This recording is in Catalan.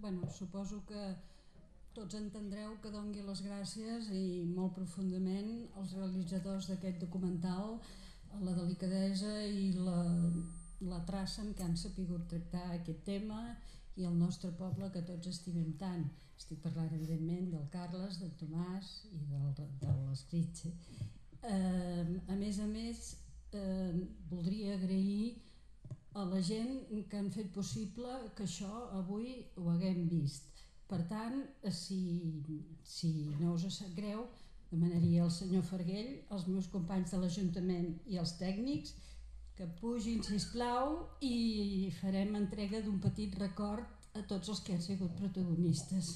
bueno, suposo que tots entendreu que dongui les gràcies i molt profundament als realitzadors d'aquest documental la delicadesa i la, la traça amb què han sapigut tractar aquest tema i el nostre poble que tots estimem tant. Estic parlant evidentment del Carles, del Tomàs i del, de l'Escritxe. Eh, a més a més, eh, voldria a la gent que han fet possible que això avui ho haguem vist. Per tant, si, si no us sap greu, demanaria al senyor Ferguell, als meus companys de l'Ajuntament i als tècnics que pugin, si plau i farem entrega d'un petit record a tots els que han sigut protagonistes.